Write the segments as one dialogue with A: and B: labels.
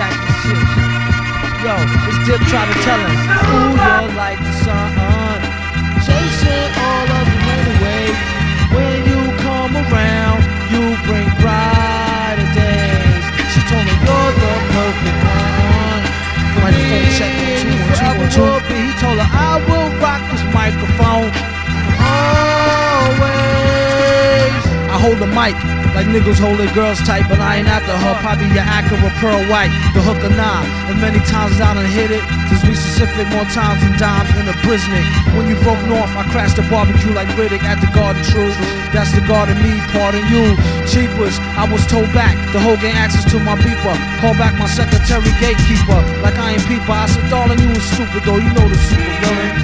A: Yo, it's Dip trying to tell him. Ooh, you're like the sun. Chasing all of the rain away. When you come around, you bring brighter days. She told me you're the perfect one. Microphone check one, two, one, two, one, two. He told her I hold the mic like niggas hold their girls tight, but I ain't after her. Probably your Acura Pearl White, the hook or nah. And many times I done hit it. Just be specific more times than dimes in a Brisnik. When you broke north, I crashed the barbecue like Riddick at the Garden True. That's the garden me, pardon you. Cheapers, I was told back. The whole gang access to my beeper. Call back my secretary gatekeeper. Like I ain't peeper. I said, darling, you was stupid though. You know the super villain.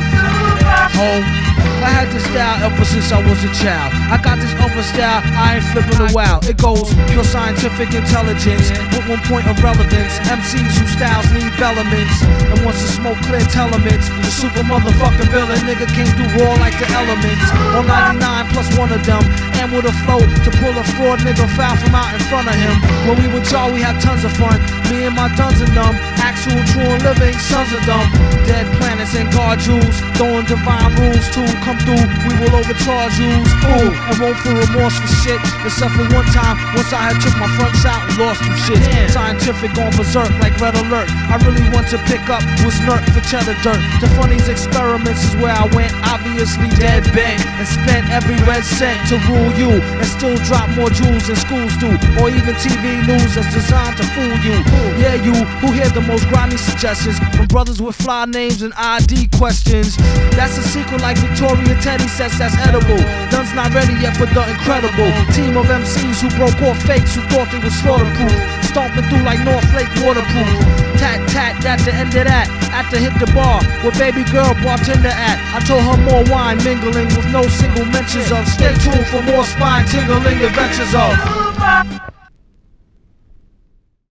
A: Home. I had this style ever since I was a child. I got this other style, I ain't flipping a wow. It goes pure scientific intelligence with one point of relevance. MCs whose styles need elements. And once the smoke clear telements, the super motherfucking villain nigga came through raw like the elements. On 99 plus one of them, and with a flow to pull a fraud nigga foul from out in front of him. When we with y'all, we had tons of fun. Me and my duns and them, actual true and living sons of them. Dead planets and guard jewels, throwing divine rules to come through. We will overcharge you. Ooh, I won't feel remorse for shit. Except for one time, once I had took my fronts out and lost some shit. Scientific on berserk like red alert. I really want to pick up was nerd for cheddar dirt. The funnies experiments is where I went, obviously dead bent. And spent every red cent to rule you. And still drop more jewels than schools do. Or even TV news that's designed to fool you. Yeah, you who hear the most grimy suggestions from brothers with fly names and ID questions. That's a secret like Victoria Teddy says that's edible. Duns not ready yet for the incredible team of MCs who broke off fakes who thought they was slaughterproof. Stomping through like North Lake waterproof. Tat tat at the end of that. At the hit the bar where baby girl bartender at. I told her more wine mingling with no single mentions of. Stay tuned for more spine tingling adventures of.